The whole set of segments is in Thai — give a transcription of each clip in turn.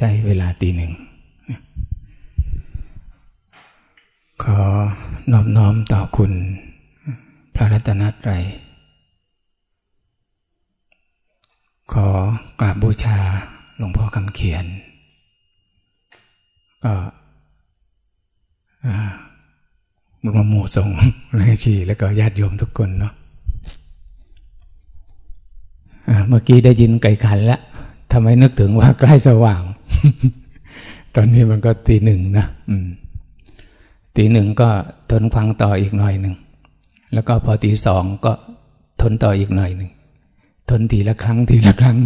ได้เวลาตีหนึ่ง ขอนอบน้อมต่อคุณ พระรัตนตรัย ขอกราบบูชาหลวงพ่อคำเขียน ก็รมหมู่สงฆ์เลชีแล้วก็ญาติโยมทุกคนเนาะเมื่อกี้ได้ยินไก่ขันแล้ว ทำไมนึกถึงว่าใกล้สว่าง ตอนนี้มันก็ตีหนึ่งนะตีหนึ่งก็ทนฟังต่ออีกหน่อยหนึ่ง แล้วก็พอตีสองก็ทนต่ออีกหน่อยหนึ่ง ทนทีละครั้งทีละครั้ง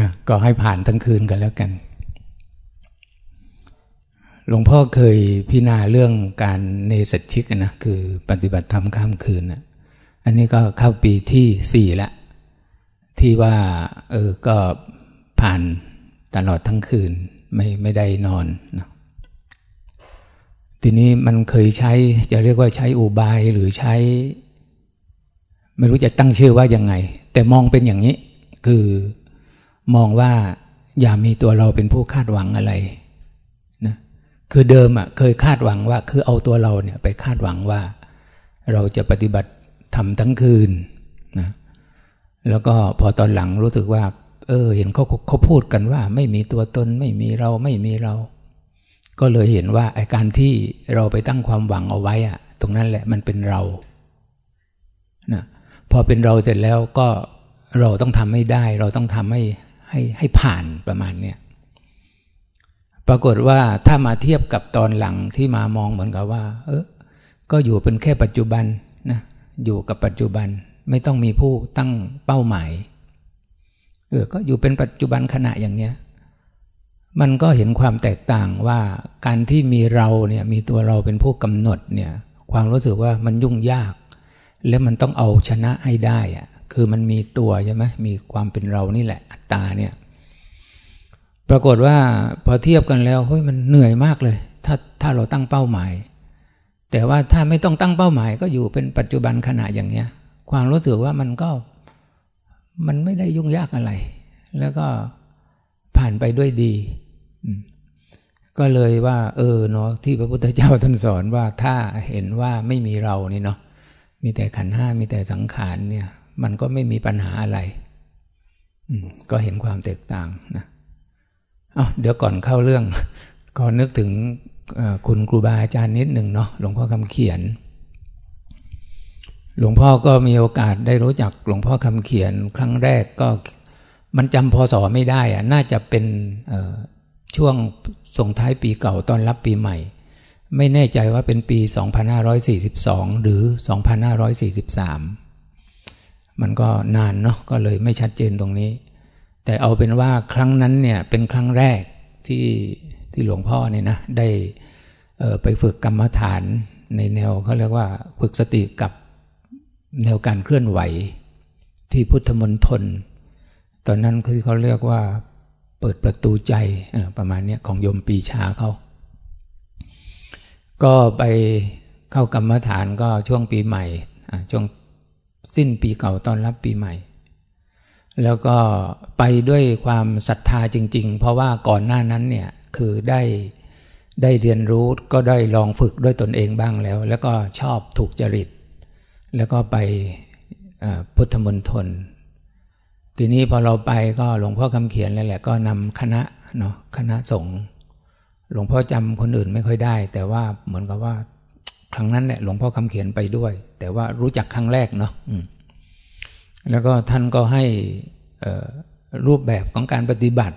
นะก็ให้ผ่านทั้งคืนกันแล้วกัน หลวงพ่อเคยพิจารณาเรื่องการเนสชิกนะคือปฏิบัติธรรมข้ามคืนนะอันนี้ก็เข้าปีที่สี่ล้ว ที่ว่า เออก็ผ่านตลอดทั้งคืนไม่ไม่ได้นอนนะทีนี้มันเคยใช้จะเรียกว่าใช้อุบายหรือใช้ ไม่รู้จะตั้งชื่อว่ายังไง แต่มองเป็นอย่างนี้ คือมองว่าอย่ามีตัวเราเป็นผู้คาดหวังอะไรนะคือเดิมอะเคยคาดหวังว่า คือเอาตัวเราเนี่ยไปคาดหวังว่า เราจะปฏิบัติทำทั้งคืน แล้วก็พอตอนหลังรู้สึกว่า เออ เห็นเขาเขาพูดกันว่า ไม่มีตัวตนไม่มีเราไม่มีเรา ก็เลยเห็นว่าไอการที่เราไปตั้งความหวังเอาไว้อะตรงนั้นแหละมันเป็นเรานะพอเป็นเราเสร็จแล้วก็เราต้องทำให้ได้ เราต้องทำให้ให้ให้ผ่านประมาณเนี้ยปรากฏว่าถ้ามาเทียบกับตอนหลังที่มามองเหมือนกับว่า เออก็อยู่เป็นแค่ปัจจุบันนะอยู่กับปัจจุบัน ไม่ต้องมีผู้ตั้งเป้าหมายเออก็อยู่เป็นปัจจุบันขณะอย่างเนี้ย มันก็เห็นความแตกต่างว่าการที่มีเราเนี่ยมีตัวเราเป็นผู้กำหนดเนี่ยความรู้สึกว่ามันยุ่งยาก แล้วมันต้องเอาชนะให้ได้อะคือมันมีตัวใช่ไหมมีความเป็นเรานี่แหละอัตตาเนี่ยปรากฏว่าพอเทียบกันแล้วเฮ้ยมันเหนื่อยมากเลย ถ้าถ้าเราตั้งเป้าหมาย แต่ว่าถ้าไม่ต้องตั้งเป้าหมาย ก็อยู่เป็นปัจจุบันขณะอย่างเนี้ย ความรู้สึกว่ามันก็มันไม่ได้ยุ่งยากอะไร แล้วก็ผ่านไปด้วยดี ก็เลยว่า เออเนาะที่พระพุทธเจ้าท่านสอนว่าถ้าเห็นว่าไม่มีเรานี่เนาะมีแต่ขันห้ามีแต่สังขารเนี่ย มันก็ไม่มีปัญหาอะไรก็เห็นความแตกต่างนะเอาเดี๋ยวก่อนเข้าเรื่องก่อนนึกถึงคุณครูบาอาจารย์นิดหนึ่งเนาะหลวงพ่อคำเขียน หลวงพ่อก็มีโอกาสได้รู้จักหลวงพ่อคำเขียนครั้งแรกก็มันจำพศไม่ได้อะน่าจะเป็นช่วงส่งท้ายปีเก่าตอนรับปีใหม่ ไม่แน่ใจว่าเป็นปี 2542 หรือ 2543 มันก็นานเนาะก็เลยไม่ชัดเจนตรงนี้ แต่เอาเป็นว่าครั้งนั้นเนี่ยเป็นครั้งแรกที่ที่หลวงพ่อเนี่ยนะได้ไปฝึกกรรมฐานในแนวเขาเรียกว่าฝึกสติกับ แนวการเคลื่อนไหวที่พุทธมณฑลตอนนั้นคือเขาเรียกว่าเปิดประตูใจประมาณนี้ของโยมปีชาเขาก็ไปเข้ากรรมฐานก็ช่วงปีใหม่ช่วงสิ้นปีเก่าตอนรับปีใหม่ แล้วก็ไปด้วยความศรัทธาจริง ๆ เพราะว่าก่อนหน้านั้นเนี่ยคือได้ได้เรียนรู้ก็ได้ลองฝึกด้วยตนเองบ้างแล้ว แล้วก็ชอบถูกจริต แล้วก็ไปพุทธมณฑลทีนี้พอเราไปก็หลวงพ่อคำเขียนเลยแหละก็นำคณะเนาะคณะสงฆ์หลวงพ่อจำคนอื่นไม่ค่อยได้ แต่ว่าเหมือนกับว่าครั้งนั้นเนี่ยหลวงพ่อคำเขียนไปด้วย แต่ว่ารู้จักครั้งแรกเนาะแล้วก็ท่านก็ให้รูปแบบของการปฏิบัติ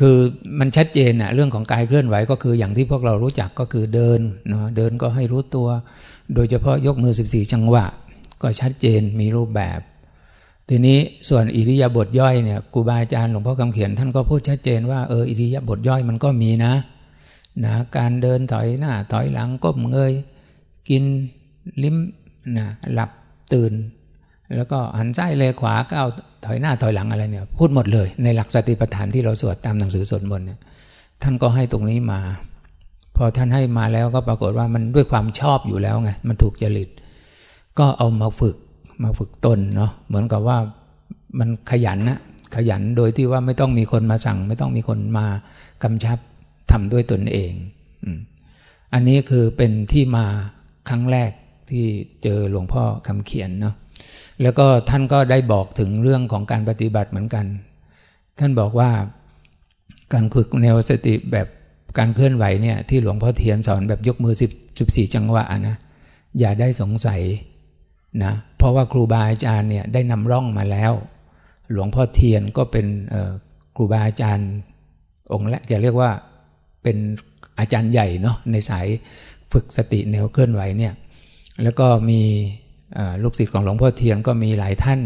คือมันชัดเจนอะเรื่องของกายเคลื่อนไหวก็คืออย่างที่พวกเรารู้จักก็คือเดินเนาะเดินก็ให้รู้ตัว โดยเฉพาะยกมือ 14 จังหวะ ก็ชัดเจนมีรูปแบบ ทีนี้ส่วนอิริยาบถย่อยเนี่ยครูบาอาจารย์หลวงพ่อคำเขียนท่านก็พูดชัดเจนว่าเอออิริยาบถย่อยมันก็มีนะนะการเดินถอยหน้าถอยหลังก้มเงย กินลิ้มนะหลับตื่น แล้วก็หันซ้ายเลยขวาก้าวถอยหน้าถอยหลังอะไรเนี่ย พูดหมดเลย ในหลักสติปัฏฐานที่เราสวดตามหนังสือสวดมนต์เนี่ย ท่านก็ให้ตรงนี้มา พอท่านให้มาแล้วก็ปรากฏว่ามันด้วยความชอบอยู่แล้วไงมันถูกจริต ก็เอามาฝึกมาฝึกตนเนาะเหมือนกับว่ามันขยันนะขขยันโดยที่ว่าไม่ต้องมีคนมาสั่ง ไม่ต้องมีคนมากำชับทำด้วยตนเองอันนี้คือเป็นที่มาครั้งแรกที่เจอหลวงพ่อคำเขียนเนาะ แล้วก็ท่านก็ได้บอกถึงเรื่องของการปฏิบัติเหมือนกัน ท่านบอกว่าการฝึกแนวสติแบบการเคลื่อนไหวเนี่ยที่หลวงพ่อเทียนสอนแบบยกมือสิบสิบสี่จังหวะนะอย่าได้สงสัยนะเพราะว่าครูบาอาจารย์เนี่ยได้นำร่องมาแล้ว หลวงพ่อเทียนก็เป็นครูบาอาจารย์องค์และจะเรียกว่าเป็นอาจารย์ใหญ่เนาะในสายฝึกสติแนวเคลื่อนไหวเนี่ยแล้วก็มี ลูกศิษย์ของหลวงพ่อเทียนก็มีหลายท่าน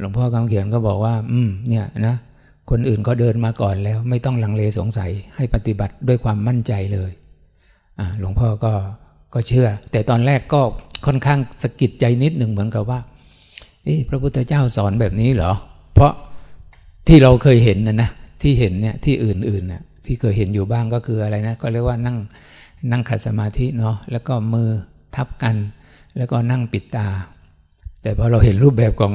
หลวงพ่อคำเขียนก็บอกว่า อืมเนี่ยนะคนอื่นก็เดินมาก่อนแล้ว ไม่ต้องลังเลสงสัยให้ปฏิบัติด้วยความมั่นใจเลยหลวงพ่อก็ก็เชื่อ แต่ตอนแรกก็ค่อนข้างสะกิดใจนิดหนึ่งเหมือนกับว่าพระพุทธเจ้าสอนแบบนี้เหรอ เพราะที่เราเคยเห็นนะนะที่เห็นเนี่ยที่อื่นๆน่ะที่เคยเห็นอยู่บ้างก็คืออะไรนะ ก็เรียกว่านั่งนั่งขัดสมาธิเนาะแล้วก็มือทับกัน แล้วก็นั่งปิดตา แต่พอเราเห็นรูปแบบของ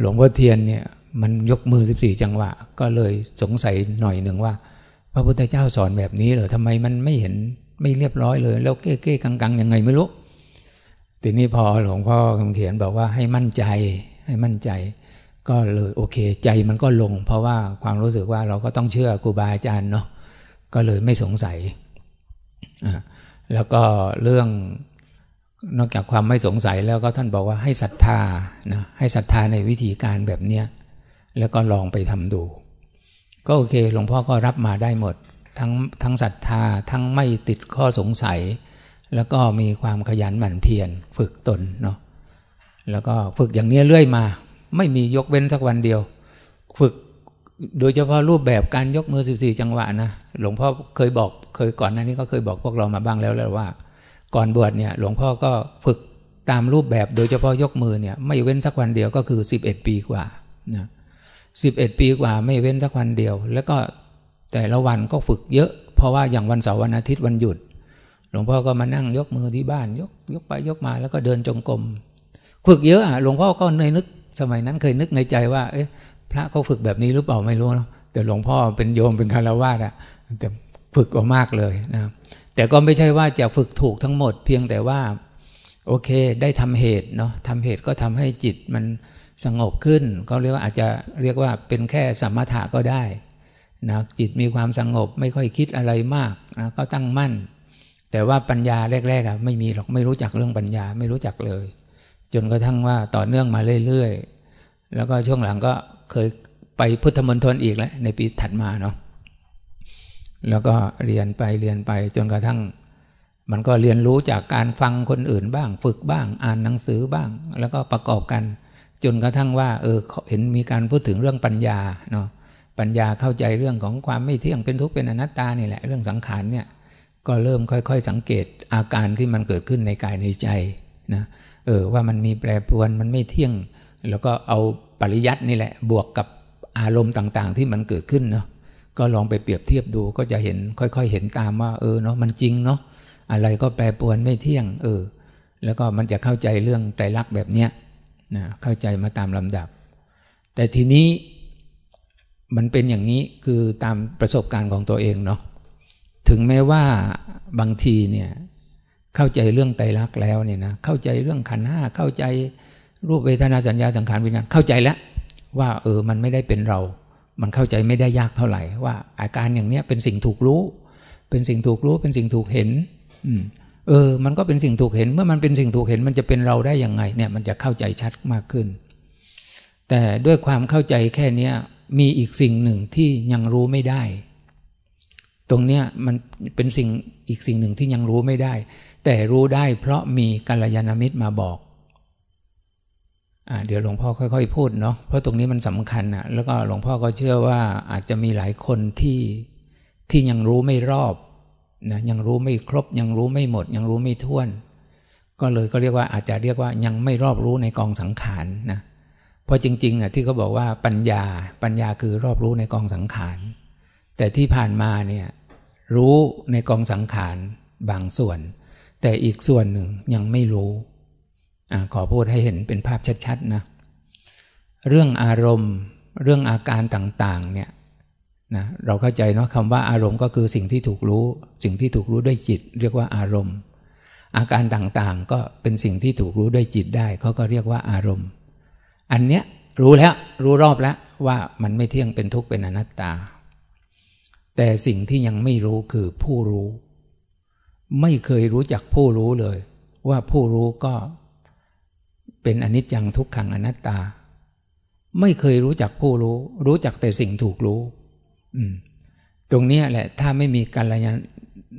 หลวงพ่อเทียนเนี่ยมันยกมือสิบสี่จังหวะ ก็เลยสงสัยหน่อยหนึ่งว่า พระพุทธเจ้าสอนแบบนี้เหรอทำไมมันไม่เห็นไม่เรียบร้อยเลย แล้วเก้เก้กังกังยังไงไม่รู้ทีนี้พอหลวงพ่อคำเขียนบอกว่าให้มั่นใจให้มั่นใจ ก็เลยโอเค ใจมันก็ลง เพราะว่าความรู้สึกว่าเราก็ต้องเชื่อครูบาอาจารย์เนาะก็เลยไม่สงสัย แล้วก็เรื่อง นอกจากความไม่สงสัยแล้วก็ท่านบอกว่าให้ศรัทธานะให้ศรัทธาในวิธีการแบบเนี้ยแล้วก็ลองไปทำดู ก็โอเคหลวงพ่อก็รับมาได้หมด ทั้งทั้งศรัทธาทั้งไม่ติดข้อสงสัย แล้วก็มีความขยันหมั่นเพียรฝึกตนเนาะแล้วก็ฝึกอย่างนี้เรื่อยมา ไม่มียกเว้นสักวันเดียว ฝึกโดยเฉพาะรูปแบบการยกมือสิบสี่จังหวะนะหลวงพ่อเคยบอกเคยก่อนหน้านี้ก็เคยบอกพวกเรามาบ้างแล้วแล้วว่า ก่อนบวชเนี่ยหลวงพ่อก็ฝึกตามรูปแบบโดยเฉพาะยกมือเนี่ยไม่เว้นสักวันเดียวก็คือสิบเอ็ดปีกว่านะสิบเอ็ดปีกว่าไม่เว้นสักวันเดียว แล้วก็แต่ละวันก็ฝึกเยอะ เพราะว่าอย่างวันเสาร์วันอาทิตย์วันหยุด หลวงพ่อก็มานั่งยกมือที่บ้าน ยกยกไปยกมาแล้วก็เดินจงกรมฝึกเยอะอะหลวงพ่อก็เนยนึกสมัยนั้นเคยนึกในใจว่า เอ๊ะพระเขาฝึกแบบนี้หรือเปล่าไม่รู้เนาะแต่หลวงพ่อเป็นโยมเป็นคารวะอะแต่ฝึกก็มากเลยนะ แต่ก็ไม่ใช่ว่าจะฝึกถูกทั้งหมด เพียงแต่ว่า โอเค ได้ทำเหตุเนาะทำเหตุก็ทำให้จิตมันสงบขึ้น ก็เรียกว่าอาจจะเรียกว่าเป็นแค่สมถะก็ได้นะจิตมีความสงบไม่ค่อยคิดอะไรมากนะก็ตั้งมั่น แต่ว่าปัญญาแรกๆอะไม่มีหรอกไม่รู้จักเรื่องปัญญาไม่รู้จักเลย จนกระทั่งว่าต่อเนื่องมาเรื่อยๆ แล้วก็ช่วงหลังก็เคยไปพุทธมณฑลอีกแล้วในปีถัดมาเนาะ แล้วก็เรียนไปเรียนไปจนกระทั่ง มันก็เรียนรู้จากการฟังคนอื่นบ้าง ฝึกบ้าง อ่านหนังสือบ้าง แล้วก็ประกอบกัน จนกระทั่งว่า เออเห็นมีการพูดถึงเรื่องปัญญาเนาะปัญญาเข้าใจเรื่องของความไม่เที่ยงเป็นทุกข์เป็นอนัตตานี่แหละเรื่องสังขารเนี่ยก็เริ่มค่อย ๆ สังเกตอาการที่มันเกิดขึ้นในกายในใจนะเออว่ามันมีแปรปรวนมันไม่เที่ยง แล้วก็เอาปริยัตินี่แหละบวกกับอารมณ์ต่างๆ ที่มันเกิดขึ้นเนาะ ก็ลองไปเปรียบเทียบดูก็จะเห็นค่อย ๆ เห็นตามว่า เออเนาะมันจริงเนาะอะไรก็แปรปรวนไม่เที่ยง เออ แล้วก็มันจะเข้าใจเรื่องไตรลักษณ์แบบเนี้ยนะเข้าใจมาตามลำดับ แต่ทีนี้มันเป็นอย่างนี้คือตามประสบการณ์ของตัวเองเนาะถึงแม้ว่าบางทีเนี่ยเข้าใจเรื่องไตรลักษณ์แล้วเนี่ยนะเข้าใจเรื่องขันห้าเข้าใจรูปเวทนาสัญญาสังขารวิญญาณเข้าใจแล้วว่าเออมันไม่ได้เป็นเรา มันเข้าใจไม่ได้ยากเท่าไหร่ว่า อาการอย่างเนี้ยเป็นสิ่งถูกรู้ เป็นสิ่งถูกรู้ เป็นสิ่งถูกเห็น อืมเออ มันก็เป็นสิ่งถูกเห็น เมื่อมันเป็นสิ่งถูกเห็น มันจะเป็นเราได้ยังไง เนี่ย มันจะเข้าใจชัดมากขึ้น แต่ด้วยความเข้าใจแค่เนี้ยมีอีกสิ่งหนึ่งที่ยังรู้ไม่ได้ ตรงเนี้ยมันเป็นสิ่งอีกสิ่งหนึ่งที่ยังรู้ไม่ได้ แต่รู้ได้เพราะมีกัลยาณมิตรมาบอก เดี๋ยวหลวงพ่อค่อยๆ พูดเนาะเพราะตรงนี้มันสำคัญอะแล้วก็หลวงพ่อก็เชื่อว่าอาจจะมีหลายคนที่ที่ยังรู้ไม่รอบนะยังรู้ไม่ครบ ยังรู้ไม่หมด ยังรู้ไม่ท้วน ก็เลยก็เรียกว่าอาจจะเรียกว่ายังไม่รอบรู้ในกองสังขารนะเพราะจริงๆอะที่เขาบอกว่าปัญญาปัญญาคือรอบรู้ในกองสังขารแต่ที่ผ่านมาเนี่ยรู้ในกองสังขารบางส่วน แต่อีกส่วนหนึ่งยังไม่รู้ อขอพูดให้เห็นเป็นภาพชัดๆนะเรื่องอารมณ์ เรื่องอาการต่างๆเนี่ยนะเราเข้าใจเนาะคำว่าอารมณ์ก็คือสิ่งที่ถูกรู้ สิ่งที่ถูกรู้ด้วยจิต เรียกว่าอารมณ์ อาการต่างๆก็เป็นสิ่งที่ถูกรู้ด้วยจิตได้เขาก็เรียกว่าอารมณ์ อันเนี้ยรู้แล้วรู้รอบแล้วว่ามันไม่เที่ยงเป็นทุกข์เป็นอนัตตา แต่สิ่งที่ยังไม่รู้คือผู้รู้ ไม่เคยรู้จักผู้รู้เลย ว่าผู้รู้ก็ เป็นอนิจจังทุกขังอนัตตา ไม่เคยรู้จักผู้รู้ รู้จักแต่สิ่งถูกรู้ตรงนี้แหละ ถ้าไม่มีกัลยา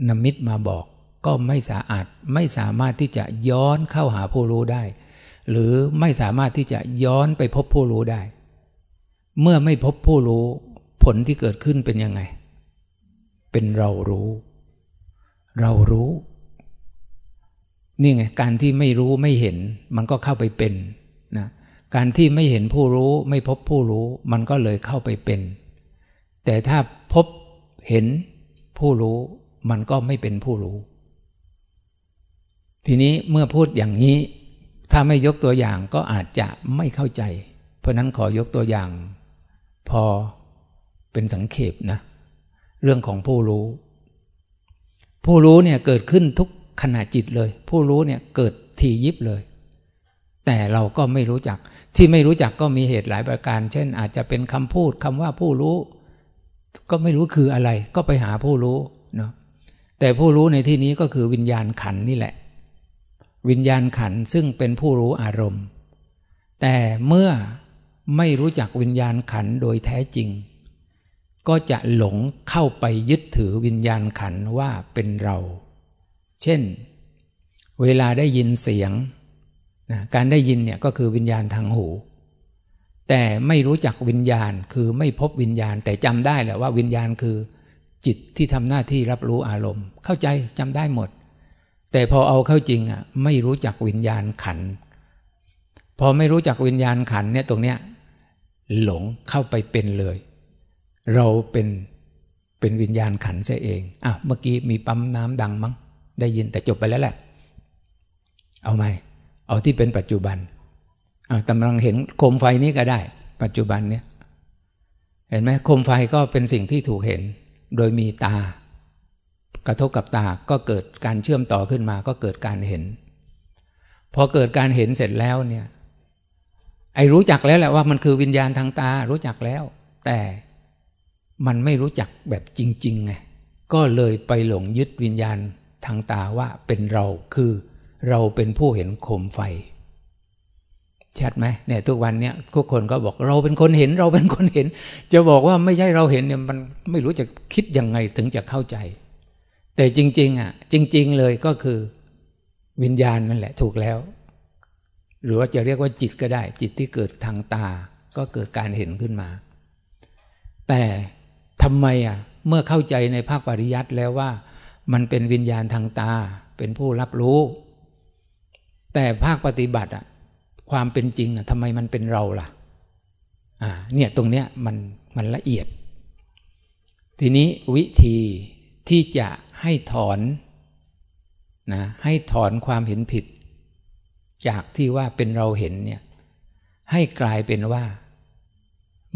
ณมิตรมาบอก ก็ไม่สาอาดไม่สามารถที่จะย้อนเข้าหาผู้รู้ได้ หรือไม่สามารถที่จะย้อนไปพบผู้รู้ได้ เมื่อไม่พบผู้รู้ ผลที่เกิดขึ้นเป็นยังไง เป็นเรารู้ เรารู้ นี่ไงการที่ไม่รู้ไม่เห็น มันก็เข้าไปเป็นนะการที่ไม่เห็นผู้รู้ไม่พบผู้รู้ มันก็เลยเข้าไปเป็น แต่ถ้าพบเห็นผู้รู้ มันก็ไม่เป็นผู้รู้ ทีนี้เมื่อพูดอย่างนี้ ถ้าไม่ยกตัวอย่างก็อาจจะไม่เข้าใจ เพราะนั้นขอยกตัวอย่าง พอเป็นสังเขปนะ เรื่องของผู้รู้ ผู้รู้เนี่ยเกิดขึ้นทุก ขณะจิตเลย ผู้รู้เนี่ยเกิดทียิบเลย แต่เราก็ไม่รู้จัก ที่ไม่รู้จักก็มีเหตุหลายประการ เช่น อาจจะเป็นคำพูดคำว่าผู้รู้ ก็ไม่รู้คืออะไร ก็ไปหาผู้รู้เนาะแต่ผู้รู้ในที่นี้ก็คือวิญญาณขันนี่แหละ วิญญาณขันซึ่งเป็นผู้รู้อารมณ์ แต่เมื่อไม่รู้จักวิญญาณขันโดยแท้จริง ก็จะหลงเข้าไปยึดถือวิญญาณขันว่าเป็นเรา เช่น เวลาได้ยินเสียงนะการได้ยินเนี่ยก็คือวิญญาณทางหู แต่ไม่รู้จักวิญญาณคือไม่พบวิญญาณ แต่จำได้แหละว่าวิญญาณคือ จิตที่ทำหน้าที่รับรู้อารมณ์ เข้าใจจำได้หมด แต่พอเอาเข้าจริงอะไม่รู้จักวิญญาณขัน พอไม่รู้จักวิญญาณขันเนี่ยตรงเนี้ยหลงเข้าไปเป็นเลย เราเป็นเป็นวิญญาณขันเสียเองอะเมื่อกี้มีปั๊มน้ำดังมั้ง ได้ยินแต่จบไปแล้วแหละ เอาไหมเอาที่เป็นปัจจุบันอ่ากำลังเห็นโคมไฟนี้ก็ได้ ปัจจุบันเนี่ย เห็นไหมโคมไฟก็เป็นสิ่งที่ถูกเห็น โดยมีตา กระทบกับตาก็เกิดการเชื่อมต่อขึ้นมา ก็เกิดการเห็น พอเกิดการเห็นเสร็จแล้วเนี่ย ไอ้รู้จักแล้วแหละว่ามันคือวิญญาณทางตา รู้จักแล้ว แต่มันไม่รู้จักแบบจริงๆไงก็เลยไปหลงยึดวิญญาณ ทางตาว่าเป็นเราคือเราเป็นผู้เห็นโคมไฟชัดไหมเนี่ยทุกวันเนี่ยทุกคนก็บอกเราเป็นคนเห็นเราเป็นคนเห็น จะบอกว่าไม่ใช่เราเห็นเนี่ยมันไม่รู้จะคิดยังไงถึงจะเข้าใจ แต่จริง ๆ อะ จริง ๆ เลยก็คือวิญญาณนั่นแหละถูกแล้ว หรือว่าจะเรียกว่าจิตก็ได้ จิตที่เกิดทางตา ก็เกิดการเห็นขึ้นมา แต่ทำไมอะเมื่อเข้าใจในภาคปริยัติแล้วว่า มันเป็นวิญญาณทางตา เป็นผู้รับรู้ แต่ภาคปฏิบัติอะความเป็นจริงอะทำไมมันเป็นเราล่ะ อ่า เนี่ยตรงเนี้ยมันมันละเอียด ทีนี้วิธีที่จะให้ถอนนะให้ถอนความเห็นผิด จากที่ว่าเป็นเราเห็นเนี่ยให้กลายเป็นว่า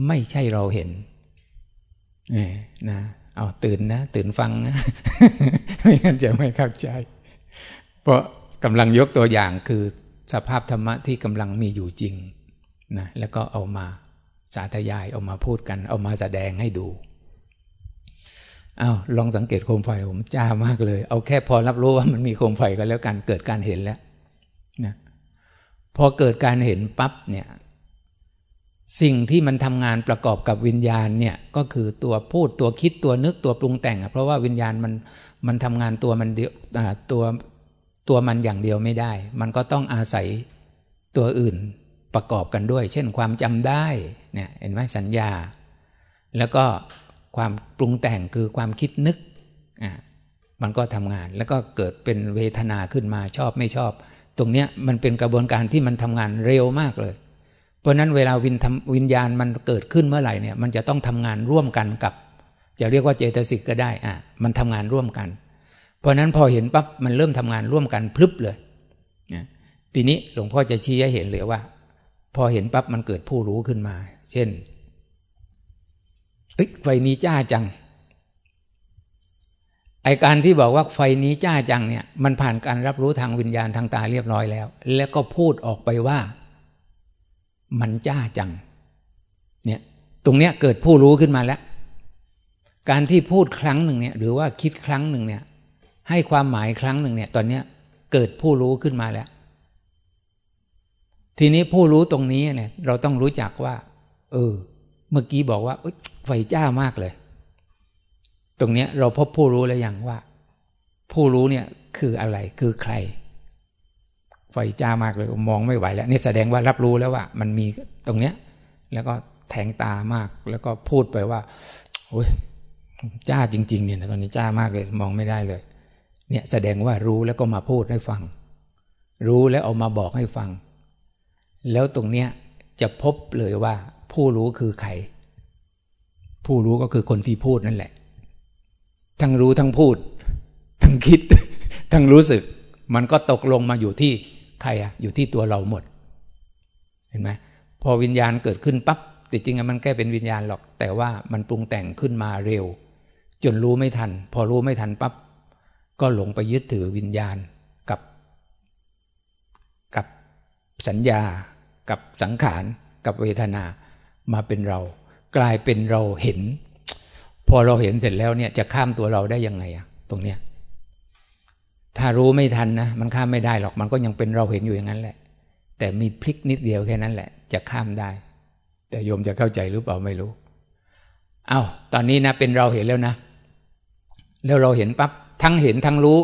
ไม่ใช่เราเห็นนะ เอาตื่นนะ ตื่นฟังนะไม่งั้นจะไม่เข้าใจ เพราะกำลังยกตัวอย่างคือสภาพธรรมะที่กำลังมีอยู่จริงนะแล้วก็เอามาสาธยายเอามาพูดกัน เอามาแสดงให้ดูอา้าวลองสังเกตโคมไฟผมจ้ามากเลย เอาแค่พอรับรู้ว่ามันมีโคมไฟก็แล้วกันเกิดการเห็นแล้วนะพอเกิดการเห็นปั๊บเนี่ย สิ่งที่มันทำงานประกอบกับวิญญาณเนี่ยก็คือตัวพูดตัวคิดตัวนึกตัวปรุงแต่งเพราะว่าวิญญาณมันมันทำงานตัวมันเดียวตัวตัวมันอย่างเดียวไม่ได้ มันก็ต้องอาศัยตัวอื่นประกอบกันด้วย เช่นความจำได้เนี่ยเห็นไหมสัญญา แล้วก็ความปรุงแต่งคือความคิดนึกอะมันก็ทำงานแล้วก็เกิดเป็นเวทนาขึ้นมาชอบไม่ชอบ ตรงเนี้ยมันเป็นกระบวนการที่มันทำงานเร็วมากเลย เพราะนั้นเวลาวินวิญญาณมันเกิดขึ้นเมื่อไหร่เนี่ย มันจะต้องทำงานร่วมกันกับ จะเรียกว่าเจตสิกก็ได้อะมันทำงานร่วมกัน เพราะนั้นพอเห็นปั๊บมันเริ่มทำงานร่วมกันพลึบเลยนะทีนี้หลวงพ่อจะชี้ให้เห็นเลยว่า พอเห็นปั๊บมันเกิดผู้รู้ขึ้นมา เช่นเอ้ยไฟนี้จ้าจัง ไอการที่บอกว่าไฟนี้จ้าจังเนี่ย มันผ่านการรับรู้ทางวิญญาณทางตาเรียบร้อยแล้ว แล้วก็พูดออกไปว่า มันจ้าจัง เนี่ย ตรงเนี้ยเกิดผู้รู้ขึ้นมาแล้ว การที่พูดครั้งหนึ่งเนี่ย หรือว่าคิดครั้งหนึ่งเนี่ย ให้ความหมายครั้งหนึ่งเนี่ย ตอนเนี้ยเกิดผู้รู้ขึ้นมาแล้ว ทีนี้ผู้รู้ตรงนี้เนี่ย เราต้องรู้จักว่า เออ เมื่อกี้บอกว่าไฟจ้ามากเลย ตรงเนี้ยเราพบผู้รู้แล้วอย่างว่า ผู้รู้เนี่ยคืออะไรคือใคร ไฟจ้ามากเลยมองไม่ไหวแล้วนี่แสดงว่ารับรู้แล้วว่า มันมีตรงเนี้ย แล้วก็แทงตามาก แล้วก็พูดไปว่าโอ้ยจ้าจริง ๆ เนี่ยตอนนี้จ้ามากเลยมองไม่ได้เลย เนี่ยแสดงว่ารู้แล้วก็มาพูดให้ฟัง รู้แล้วเอามาบอกให้ฟัง แล้วตรงเนี้ยจะพบเลยว่า ผู้รู้คือใครผู้รู้ก็คือคนที่พูดนั่นแหละ ทั้งรู้ทั้งพูด ทั้งคิด ทั้งรู้สึก มันก็ตกลงมาอยู่ที่ ใครอะอยู่ที่ตัวเราหมด เห็นไหมพอวิญญาณเกิดขึ้นปับ๊บแต่จริงๆมันแค่เป็นวิญญาณหรอก แต่ว่ามันปรุงแต่งขึ้นมาเร็ว จนรู้ไม่ทัน พอรู้ไม่ทันปับ๊บก็หลงไปยึดถือวิญญาณกับ กับสัญญา กับสังขาร กับเวทนามาเป็นเรา กลายเป็นเราเห็น พอเราเห็นเสร็จแล้วเนี่ยจะข้ามตัวเราได้ยังไงอะตรงเนี้ย ถ้ารู้ไม่ทันนะมันข้ามไม่ได้หรอกมันก็ยังเป็นเราเห็นอยู่อย่างนั้นแหละ แต่มีพลิกนิดเดียวแค่นั้นแหละ จะข้ามได้ แต่โยมจะเข้าใจหรือเปล่าไม่รู้เอา้าตอนนี้นะเป็นเราเห็นแล้วนะ แล้วเราเห็นปับ๊บทั้งเห็นทั้งรู้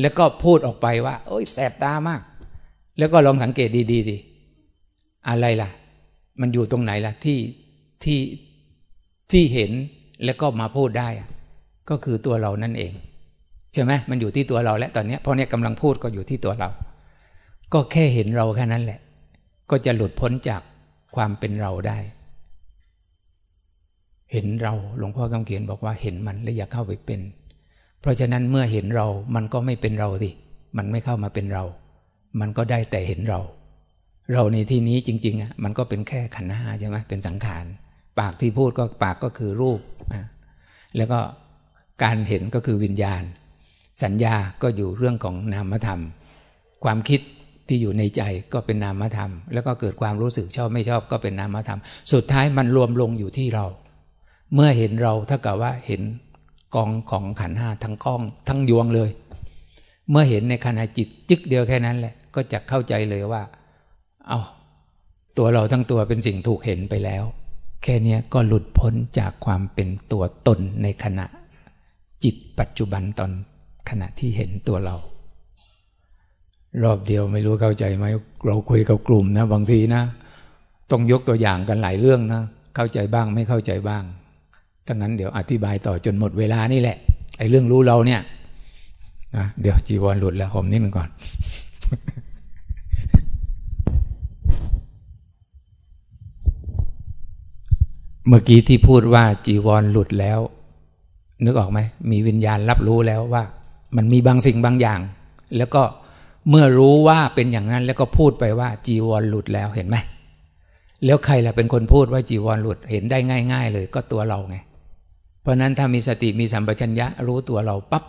แล้วก็พูดออกไปว่า โอ้ยแสบตามาก แล้วก็ลองสังเกตดีๆดิอะไรล่ะ มันอยู่ตรงไหนล่ะที่ที่ที่เห็นแล้วก็มาพูดได้ ก็คือตัวเรานั่นเอง ใช่ไหมมันอยู่ที่ตัวเราและตอนนี้เพราะเนี่ยกำลังพูดก็อยู่ที่ตัวเรา ก็แค่เห็นเราแค่นั้นแหละ ก็จะหลุดพ้นจากความเป็นเราได้ เห็นเราหลวงพ่อคำเขียนบอกว่าเห็นมันและอย่าเข้าไปเป็น เพราะฉะนั้นเมื่อเห็นเรามันก็ไม่เป็นเราสิมันไม่เข้ามาเป็นเรา มันก็ได้แต่เห็นเรา เราในที่นี้จริงๆอะมันก็เป็นแค่ขันธ์ห้าใช่ไหมเป็นสังขารปากที่พูดก็ปากก็คือรูป แล้วก็การเห็นก็คือวิญญาณ สัญญาก็อยู่เรื่องของนามธรรม ความคิดที่อยู่ในใจก็เป็นนามธรรม แล้วก็เกิดความรู้สึกชอบไม่ชอบก็เป็นนามธรรม สุดท้ายมันรวมลงอยู่ที่เรา เมื่อเห็นเราถ้ากับว่าเห็นกองของขันห้าทั้งกองทั้งยวงเลย เมื่อเห็นในขณะจิตจึกเดียวแค่นั้นแหละ ก็จะเข้าใจเลยว่า เอาตัวเราทั้งตัวเป็นสิ่งถูกเห็นไปแล้ว แค่นี้ก็หลุดพ้นจากความเป็นตัวตนในขณะ จิตปัจจุบันตอน ขณะที่เห็นตัวเรา รอบเดียวไม่รู้เข้าใจไหมเราคุยกับกลุ่มนะ บางทีนะต้องยกตัวอย่างกันหลายเรื่องนะ เข้าใจบ้างไม่เข้าใจบ้างถ้างั้นเดี๋ยวอธิบายต่อจนหมดเวลานี่แหละไอ้เรื่องรู้เราเนี่ยนะเดี๋ยวจีวรหลุดแล้วผมนิดนึงก่อนเมื่อกี้ที่พูดว่าจีวรหลุดแล้ว นึกออกไหมมีวิญญาณรับรู้แล้วว่า มันมีบางสิ่งบางอย่าง แล้วก็เมื่อรู้ว่าเป็นอย่างนั้นแล้วก็พูดไปว่า จีวรหลุดแล้วเห็นไหมแล้วใครล่ะเป็นคนพูดว่าจีวรหลุดเห็นได้ง่าย ๆ เลยก็ตัวเราไง เพราะนั้นถ้ามีสติมีสัมปชัญญะรู้ตัวเราปับ๊บ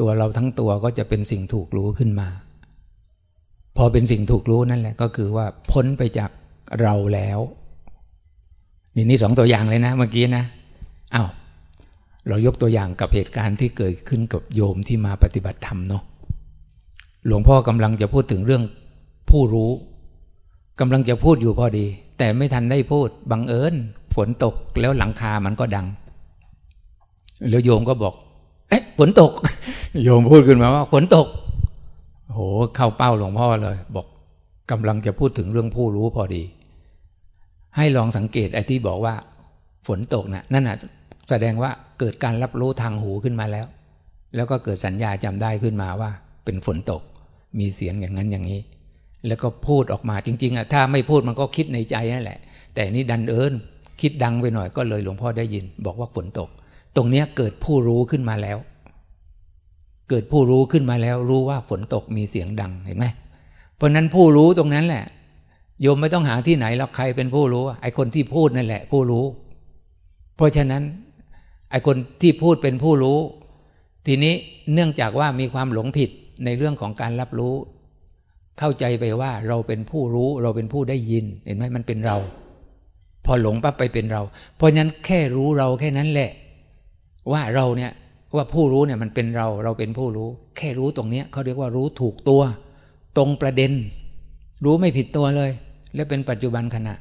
ตัวเราทั้งตัวก็จะเป็นสิ่งถูกรู้ขึ้นมา พอเป็นสิ่งถูกรู้นั่นแหละ ก็คือว่าพ้นไปจากเราแล้วนี่นี่สองตัวอย่างเลยนะ เมื่อกี้นะอา้าว เรายกตัวอย่างกับเหตุการณ์ที่เกิดขึ้นกับโยมที่มาปฏิบัติธรรมเนาะหลวงพ่อกำลังจะพูดถึงเรื่องผู้รู้กำลังจะพูดอยู่พอดี แต่ไม่ทันได้พูดบังเอิญฝนตกแล้วหลังคามันก็ดัง แล้วโยมก็บอก เอ๊ะฝนตก โยมพูดขึ้นมาว่าฝนตกโหเข้าเป้าหลวงพ่อเลย บอกกำลังจะพูดถึงเรื่องผู้รู้พอดี ให้ลองสังเกตไอ้ที่บอกว่า ฝนตกนะ่ะนั่นน่ะ แสดงว่าเกิดการรับรู้ทางหูขึ้นมาแล้ว แล้วก็เกิดสัญญาจำได้ขึ้นมาว่า เป็นฝนตก มีเสียงอย่างนั้นอย่างนี้ แล้วก็พูดออกมาจริงๆอะถ้าไม่พูดมันก็คิดในใจนั่นแหละ แต่นี่ดันเอิญคิดดังไปหน่อยก็เลยหลวงพ่อได้ยิน บอกว่าฝนตก ตรงเนี้ยเกิดผู้รู้ขึ้นมาแล้ว เกิดผู้รู้ขึ้นมาแล้วรู้ว่าฝนตกมีเสียงดังเห็นไหมเพราะนั้นผู้รู้ตรงนั้นแหละ โยมไม่ต้องหาที่ไหนแล้วใครเป็นผู้รู้ไอ้คนที่พูดนั่นแหละ ผู้รู้ เพราะฉะนั้น ไอคนที่พูดเป็นผู้รู้ ทีนี้เนื่องจากว่ามีความหลงผิดในเรื่องของการรับรู้ เข้าใจไปว่าเราเป็นผู้รู้เราเป็นผู้ได้ยิน เห็นไหมมันเป็นเรา พอหลงปั๊บไปเป็นเรา เพราะฉะนั้นแค่รู้เราแค่นั้นแหละ ว่าเราเนี่ยว่าผู้รู้เนี่ยมันเป็นเราเราเป็นผู้รู้ แค่รู้ตรงเนี้ยเขาเรียกว่ารู้ถูกตัว ตรงประเด็น รู้ไม่ผิดตัวเลย และเป็นปัจจุบันขณะ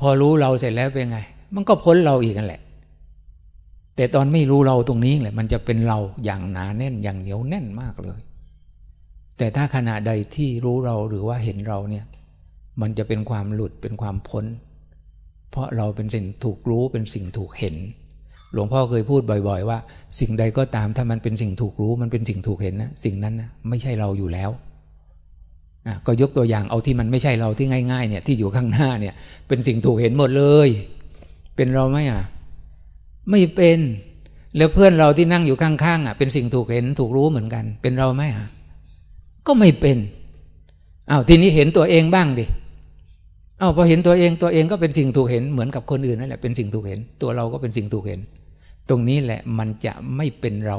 พอรู้เราเสร็จแล้วเป็นไง มันก็พ้นเราอีกกันแหละ แต่ตอนไม่รู้เราตรงนี้แหละมันจะเป็นเราอย่างหนาแน่นอย่างเหนียวแน่นมากเลย แต่ถ้าขณะใดที่รู้เราหรือว่าเห็นเราเนี่ยมันจะเป็นความหลุดเป็นความพ้น เพราะเราเป็นสิ่งถูกรู้เป็นสิ่งถูกเห็น หลวงพ่อเคยพูดบ่อย ๆ ว่า สิ่งใดก็ตามถ้ามันเป็นสิ่งถูกรู้มันเป็นสิ่งถูกเห็นนะสิ่งนั้นนะไม่ใช่เราอยู่แล้วอะก็ยกตัวอย่างเอาที่มันไม่ใช่เราที่ง่าย ๆ เนี่ยที่อยู่ข้างหน้าเนี่ย เป็นสิ่งถูกเห็นหมดเลย เป็นเราไหมอะ ไม่เป็น แล้วเพื่อนเราที่นั่งอยู่ข้างๆอะเป็นสิ่งถูกเห็นถูกรู้เหมือนกัน เป็นเราไหมอะก็ไม่เป็นอ้าวทีนี้เห็นตัวเองบ้างดิอ้าวพอเห็นตัวเองตัวเองก็เป็นสิ่งถูกเห็นเหมือนกับคนอื่นนั่นแหละเป็นสิ่งถูกเห็น ตัวเราก็เป็นสิ่งถูกเห็น ตรงนี้แหละมันจะไม่เป็นเรา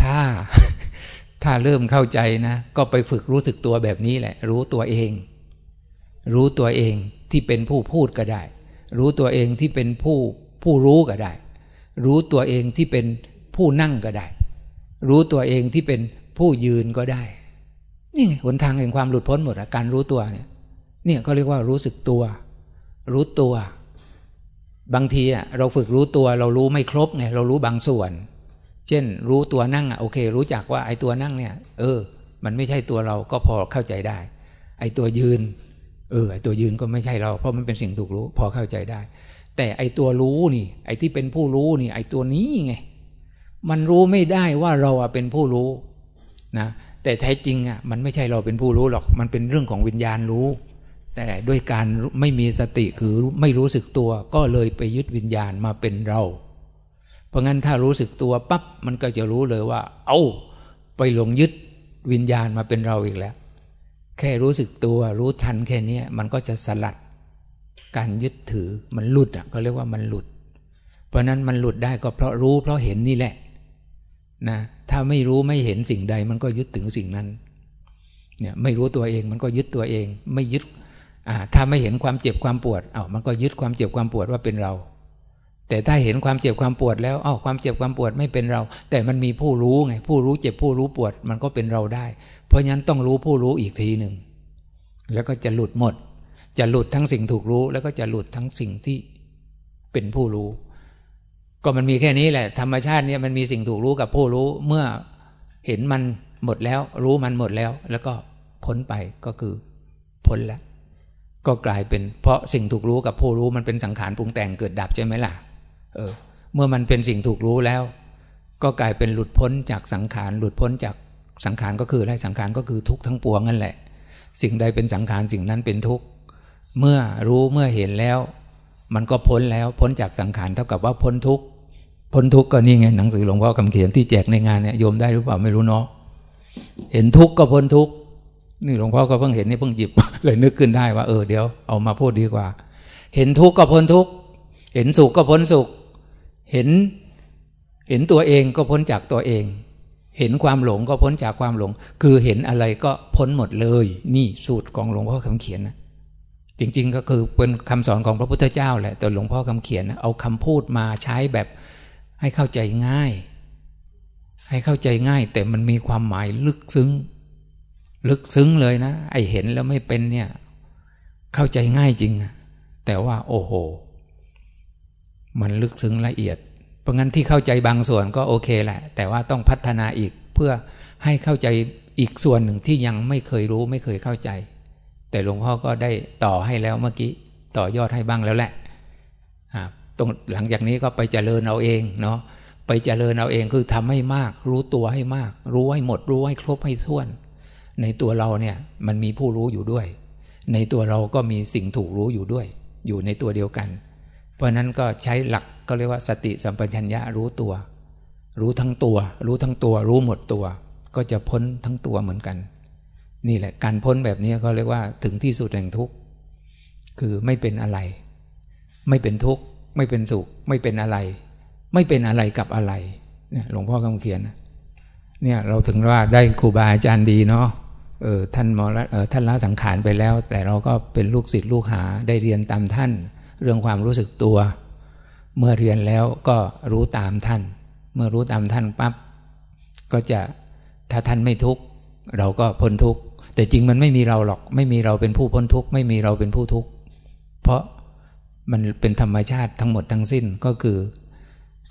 ถ้าถ้าเริ่มเข้าใจนะ ก็ไปฝึกรู้สึกตัวแบบนี้แหละ รู้ตัวเอง รู้ตัวเองที่เป็นผู้พูดก็ได้ รู้ตัวเองที่เป็นผู้ผู้รู้ก็ได้ รู้ตัวเองที่เป็นผู้นั่งก็ได้ รู้ตัวเองที่เป็นผู้ยืนก็ได้ นี่ไงหนทางแห่งความหลุดพ้นหมดอะการรู้ตัวเนี่ย เนี่ยเขาเรียกว่ารู้สึกตัว รู้ตัว บางทีอะเราฝึกรู้ตัวเรารู้ไม่ครบไงเรารู้บางส่วน เช่น รู้ตัวนั่งอะโอเค รู้จักว่าไอ้ตัวนั่งเนี่ย เออ มันไม่ใช่ตัวเราก็พอเข้าใจได้ ไอ้ตัวยืน เออไอตัวยืนก็ไม่ใช่เรา เพราะมันเป็นสิ่งถูกรู้ พอเข้าใจได้ แต่ไอตัวรู้นี่ ไอที่เป็นผู้รู้นี่ ไอตัวนี้ไง มันรู้ไม่ได้ว่าเราอะเป็นผู้รู้นะแต่แท้จริงอะมันไม่ใช่เราเป็นผู้รู้หรอก มันเป็นเรื่องของวิญญาณรู้ แต่ด้วยการไม่มีสติคือไม่รู้สึกตัว ก็เลยไปยึดวิญญาณมาเป็นเรา เพราะงั้นถ้ารู้สึกตัวปั๊บมันก็จะรู้เลยว่า เอา้าไปหลงยึดวิญญาณมาเป็นเราอีกแล้ว แค่รู้สึกตัว รู้ทันแค่นี้มันก็จะสลัดการยึดถือมันหลุดอะเขาเรียกว่ามันหลุด เพราะนั้นมันหลุดได้ก็เพราะรู้เพราะเห็นนี่แหละนะถ้าไม่รู้ไม่เห็นสิ่งใด มันก็ยึดถึงสิ่งนั้นเนี่ยไม่รู้ตัวเองมันก็ยึดตัวเอง ไม่ยึดถ้าไม่เห็นความเจ็บความปวดเอา้ามันก็ยึดความเจ็บความปวดว่าเป็นเรา แต่ถ้าเห็นความเจ็บความปวดแล้วอ้าวความเจ็บความปวดไม่เป็นเรา แต่มันมีผู้รู้ไง ผู้รู้เจ็บผู้รู้ปวดมันก็เป็นเราได้ เพราะฉะนั้นต้องรู้ผู้รู้อีกทีหนึ่ง แล้วก็จะหลุดหมด จะหลุดทั้งสิ่งถูกรู้ แล้วก็จะหลุดทั้งสิ่งที่เป็นผู้รู้ ก็มันมีแค่นี้แหละ ธรรมชาติเนี่ยมันมีสิ่งถูกรู้กับผู้รู้ เมื่อเห็นมันหมดแล้ว รู้มันหมดแล้ว แล้วก็พ้นไปก็คือพ้นแล้วก็กลายเป็นเพราะสิ่งถูกรู้กับผู้รู้มันเป็นสังขารปรุงแต่งเกิดดับใช่ไหมล่ะ เออ เมื่อมันเป็นสิ่งถูกรู้แล้ว ก็กลายเป็นหลุดพ้นจากสังขารหลุดพ้นจากสังขารก็คืออะไรสังขารก็คือทุกข์ทั้งปวงนั่นแหละ สิ่งใดเป็นสังขารสิ่งนั้นเป็นทุกข์เมื่อรู้เมื่อเห็นแล้ว มันก็พ้นแล้วพ้นจากสังขารเท่ากับว่าพ้นทุกข์พ้นทุกข์ก็นี่ไงหนังสือหลวงพ่อคำเขียนที่แจกในงานเนี่ยโยมได้หรือเปล่าไม่รู้เนาะเห็นทุกข์ก็พ้นทุกข์นี่หลวงพ่อก็เพิ่งเห็นนี่เพิ่งหยิบเลยนึกขึ้นได้ว่าเออเดี๋ยวเอามาพูดดีกว่า เห็นทุกข์ก็พ้นทุกข์เห็นสุขก็พ้นสุข เห็นเห็นตัวเองก็พ้นจากตัวเอง เห็นความหลงก็พ้นจากความหลง คือเห็นอะไรก็พ้นหมดเลย นี่สูตรของหลวงพ่อคำเขียนนะจริง ๆ ก็คือเป็นคำสอนของพระพุทธเจ้าแหละแต่หลวงพ่อคำเขียนนะเอาคำพูดมาใช้แบบให้เข้าใจง่าย ให้เข้าใจง่าย แต่มันมีความหมายลึกซึ้ง ลึกซึ้งเลยนะ ไอเห็นแล้วไม่เป็นเนี่ย เข้าใจง่ายจริง แต่ว่า โอ้โห มันลึกซึ้งละเอียด เพราะงั้นที่เข้าใจบางส่วนก็โอเคแหละ แต่ว่าต้องพัฒนาอีกเพื่อให้เข้าใจอีกส่วนหนึ่งที่ยังไม่เคยรู้ไม่เคยเข้าใจ แต่หลวงพ่อก็ได้ต่อให้แล้วเมื่อกี้ต่อยอดให้บ้างแล้วแหละตรงหลังจากนี้ก็ไปเจริญเอาเองเนาะไปเจริญเอาเองคือทำให้มาก รู้ตัวให้มาก รู้ให้หมด รู้ให้ครบให้ท้วน ในตัวเราเนี่ยมันมีผู้รู้อยู่ด้วย ในตัวเราก็มีสิ่งถูกรู้อยู่ด้วย อยู่ในตัวเดียวกัน เพราะนั้นก็ใช้หลักก็เรียกว่าสติสัมปชัญญะรู้ตัว รู้ทั้งตัว รู้ทั้งตัว รู้หมดตัว ก็จะพ้นทั้งตัวเหมือนกัน นี่แหละการพ้นแบบนี้เขาเรียกว่าถึงที่สุดแห่งทุกข์คือไม่เป็นอะไร ไม่เป็นทุกข์ไม่เป็นสุข ไม่เป็นอะไร ไม่เป็นอะไรกับอะไรเนี่ยหลวงพ่อคำเขียนเนี่ยเราถึงว่าได้ครูบาอาจารย์ดีเนาะเออท่านมรเออท่านละสังขารไปแล้ว แต่เราก็เป็นลูกศิษย์ลูกหาได้เรียนตามท่าน เรื่องความรู้สึกตัว เมื่อเรียนแล้วก็รู้ตามท่าน เมื่อรู้ตามท่านปั๊บก็จะถ้าท่านไม่ทุกข์เราก็พ้นทุกข์แต่จริงมันไม่มีเราหรอก ไม่มีเราเป็นผู้พ้นทุกข์ไม่มีเราเป็นผู้ทุกข์เพราะมันเป็นธรรมชาติทั้งหมดทั้งสิ้นก็คือ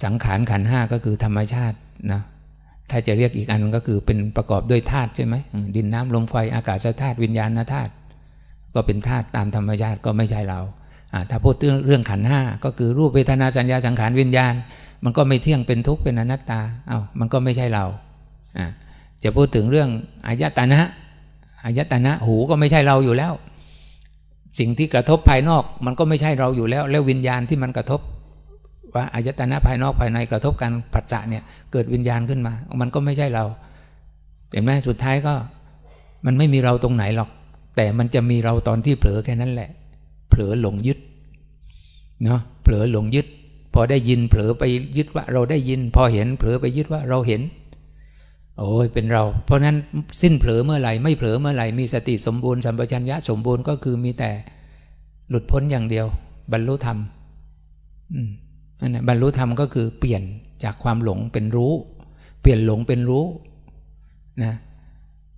สังขารขันห้าก็คือธรรมชาตินะถ้าจะเรียกอีกอันก็คือเป็นประกอบด้วยธาตุใช่ไหมดินน้ำลมไฟอากาศธาตุวิญญาณธาตุก็เป็นธาตุตามธรรมชาติก็ไม่ใช่เรา ถ้าพูดเรื่องขันห้าก็คือรูปเวทนาสัญญาสังขารวิญญาณ มันก็ไม่เที่ยงเป็นทุกข์เป็นอนัตตาเอา้ามันก็ไม่ใช่เราจะพูดถึงเรื่องอายตนะอายตนะหูก็ไม่ใช่เราอยู่แล้ว สิ่งที่กระทบภายนอกมันก็ไม่ใช่เราอยู่แล้ว แล้ววิญญาณที่มันกระทบ ว่าอายตนะภายนอกภายในกระทบกันผัสสะเนี่ยเกิดวิญญาณขึ้นมา มันก็ไม่ใช่เรา เห็นไหมสุดท้ายก็ มันไม่มีเราตรงไหนหรอก แต่มันจะมีเราตอนที่เผลอแค่นั้นแหละ ผลอหลงยึดเนาะเผลอหลงยึด พอได้ยินเผลอไปยึดว่าเราได้ยิน พอเห็นเผลอไปยึดว่าเราเห็น โอ้ยเป็นเรา เพราะนั้นสิ้นเผลอเมื่อไหร่ไม่เผลอเมื่อไหร่มีสติสมบูรณ์สัมปชัญญะสมบูรณ์ก็คือมีแต่หลุดพ้นอย่างเดียว บรรลุธรรมอืมนั่นบรรลุธรรมก็คือเปลี่ยนจากความหลงเป็นรู้ เปลี่ยนหลงเป็นรู้นะ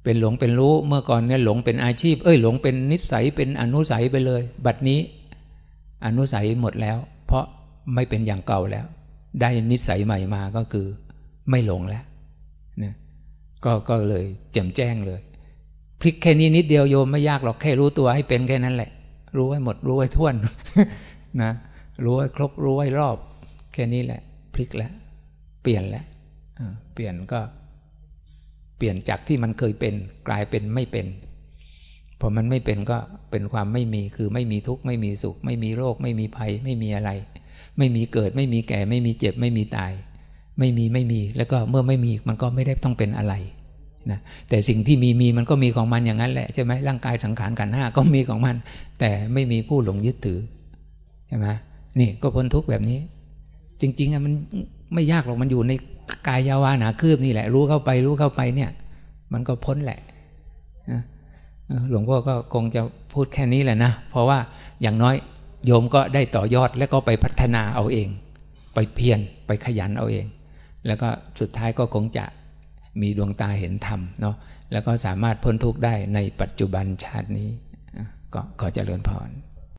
เป็นหลงเป็นรู้เมื่อก่อนเนี่ยหลงเป็นอาชีพ เอ้ยหลงเป็นนิสัยเป็นอนุสัยไปเลย บัดนี้อนุสัยหมดแล้ว เพราะไม่เป็นอย่างเก่าแล้ว ได้นิสัยใหม่มาก็คือ ไม่หลงแล้วนะก็ก็เลยแจ่มแจ้งเลย พลิกแค่นี้นิดเดียวโยมไม่ยากหรอกแค่รู้ตัวให้เป็นแค่นั้นแหละ รู้ให้หมดรู้ให้ท่วนนะรู้ให้ครบรู้ให้รอบ แค่นี้แหละ พลิกแล้ว เปลี่ยนแล้วเปลี่ยนก็ เปลี่ยนจากที่มันเคยเป็น กลายเป็นไม่เป็น พอมันไม่เป็นก็เป็นความไม่มีคือไม่มีทุกข์ไม่มีสุข ไม่มีโรค ไม่มีภัย ไม่มีอะไร ไม่มีเกิด ไม่มีแก่ ไม่มีเจ็บ ไม่มีตาย ไม่มีไม่มี แล้วก็เมื่อไม่มีมันก็ไม่ได้ต้องเป็นอะไรนะแต่สิ่งที่มีมีมันก็มีของมันอย่างนั้นแหละใช่ไหมร่างกายสังขารกันห้าก็มีของมัน แต่ไม่มีผู้หลงยึดถือใช่ไหมนี่ก็พ้นทุกข์แบบนี้ จริงๆอะมัน ไม่ยากหรอกมันอยู่ในกายยาวาหนาคืบนี่แหละ รู้เข้าไปรู้เข้าไปเนี่ย มันก็พ้นแหละนะหลวงพ่อก็คงจะพูดแค่นี้แหละนะ เพราะว่าอย่างน้อยโยมก็ได้ต่อยอดแล้วก็ไปพัฒนาเอาเอง ไปเพียรไปขยันเอาเอง แล้วก็สุดท้ายก็คงจะมีดวงตาเห็นธรรมเนาะแล้วก็สามารถพ้นทุกข์ได้ในปัจจุบันชาตินี้ ก็ขอเจริญพร